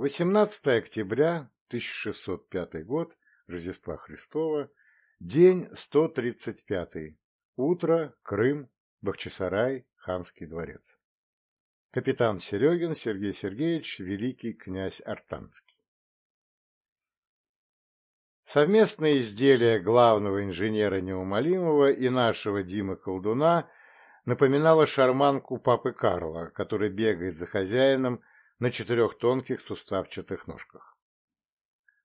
18 октября 1605 год, Рождества Христова, день 135, утро, Крым, Бахчисарай, Ханский дворец. Капитан Серегин Сергей Сергеевич, великий князь Артанский. Совместное изделие главного инженера Неумолимого и нашего Димы Колдуна напоминало шарманку папы Карла, который бегает за хозяином на четырех тонких суставчатых ножках.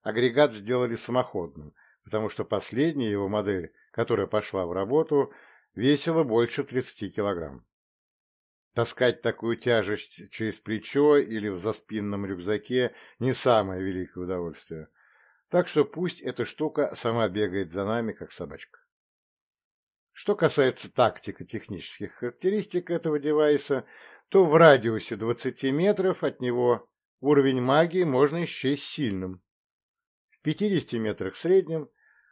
Агрегат сделали самоходным, потому что последняя его модель, которая пошла в работу, весила больше 30 килограмм. Таскать такую тяжесть через плечо или в заспинном рюкзаке не самое великое удовольствие. Так что пусть эта штука сама бегает за нами, как собачка. Что касается тактико-технических характеристик этого девайса, то в радиусе 20 метров от него уровень магии можно счесть сильным, в 50 метрах средним,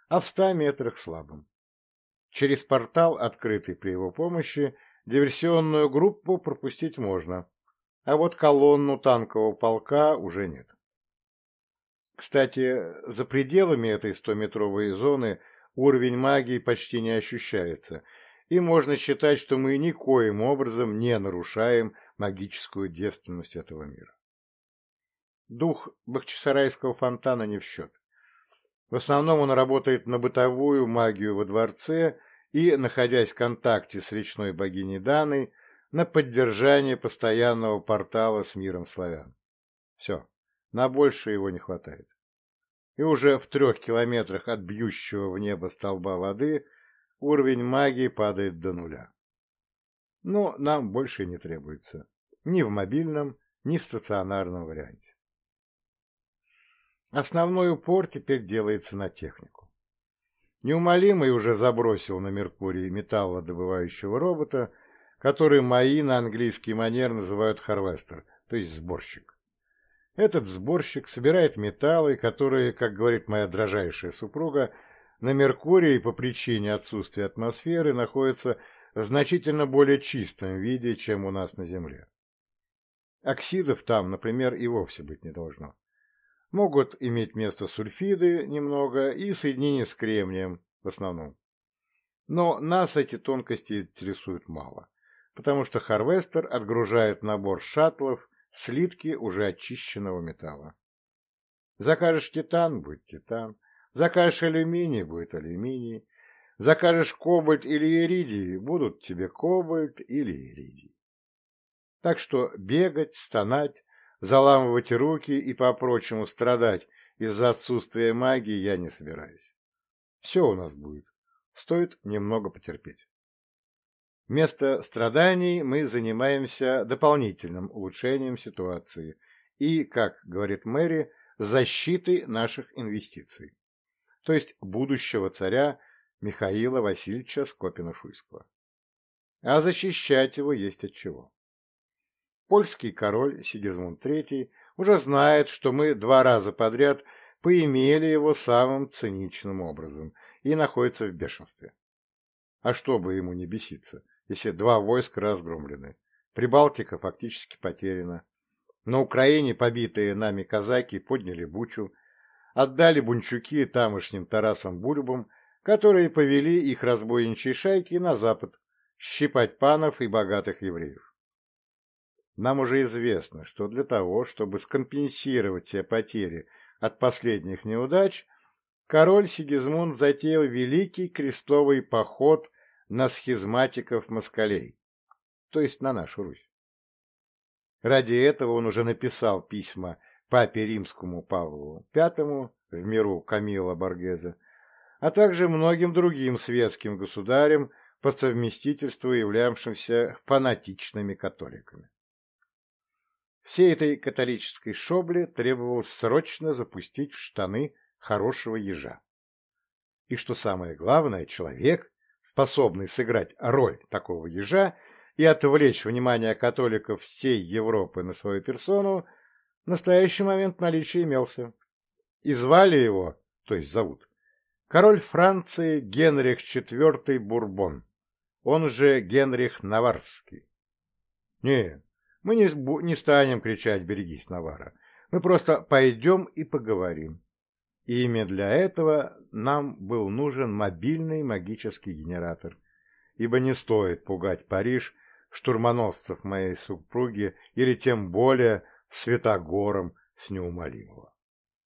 а в 100 метрах слабым. Через портал, открытый при его помощи, диверсионную группу пропустить можно, а вот колонну танкового полка уже нет. Кстати, за пределами этой 100-метровой зоны уровень магии почти не ощущается, и можно считать, что мы никоим образом не нарушаем магическую девственность этого мира. Дух Бахчисарайского фонтана не в счет. В основном он работает на бытовую магию во дворце и, находясь в контакте с речной богиней Даной, на поддержание постоянного портала с миром славян. Все, на больше его не хватает. И уже в трех километрах от бьющего в небо столба воды уровень магии падает до нуля. Но нам больше не требуется. Ни в мобильном, ни в стационарном варианте. Основной упор теперь делается на технику. Неумолимый уже забросил на Меркурий металлодобывающего робота, который мои на английский манер называют харвестер, то есть сборщик. Этот сборщик собирает металлы, которые, как говорит моя дражайшая супруга, на Меркурии по причине отсутствия атмосферы находятся в значительно более чистом виде, чем у нас на Земле. Оксидов там, например, и вовсе быть не должно. Могут иметь место сульфиды немного и соединения с кремнием в основном. Но нас эти тонкости интересуют мало, потому что Харвестер отгружает набор шаттлов, слитки уже очищенного металла. Закажешь титан – будет титан, закажешь алюминий – будет алюминий, закажешь кобальт или иридий – будут тебе кобальт или иридий. Так что бегать, стонать, заламывать руки и по-прочему страдать из-за отсутствия магии я не собираюсь. Все у нас будет. Стоит немного потерпеть. Вместо страданий мы занимаемся дополнительным улучшением ситуации и, как говорит Мэри, защитой наших инвестиций, то есть будущего царя Михаила Васильевича Скопина-Шуйского. А защищать его есть от чего. Польский король Сигизмунд III уже знает, что мы два раза подряд поимели его самым циничным образом и находится в бешенстве. А что бы ему не беситься, если два войска разгромлены, Прибалтика фактически потеряна, на Украине побитые нами казаки подняли бучу, отдали бунчуки тамошним Тарасам Бульбам, которые повели их разбойничьи шайки на запад, щипать панов и богатых евреев. Нам уже известно, что для того, чтобы скомпенсировать все потери от последних неудач, король Сигизмунд затеял великий крестовый поход на схизматиков-москалей, то есть на нашу Русь. Ради этого он уже написал письма папе римскому Павлу V, в миру Камила Боргезе, а также многим другим светским государям, по совместительству являвшимся фанатичными католиками. Всей этой католической шобле требовалось срочно запустить в штаны хорошего ежа. И что самое главное, человек, способный сыграть роль такого ежа и отвлечь внимание католиков всей Европы на свою персону, в настоящий момент наличие имелся. И звали его, то есть зовут, король Франции Генрих IV Бурбон, он же Генрих Наварский. Не, мы не, не станем кричать «берегись, Навара». Мы просто пойдем и поговорим. И именно для этого нам был нужен мобильный магический генератор, ибо не стоит пугать Париж штурмоносцев моей супруги или тем более Святогором с неумолимого.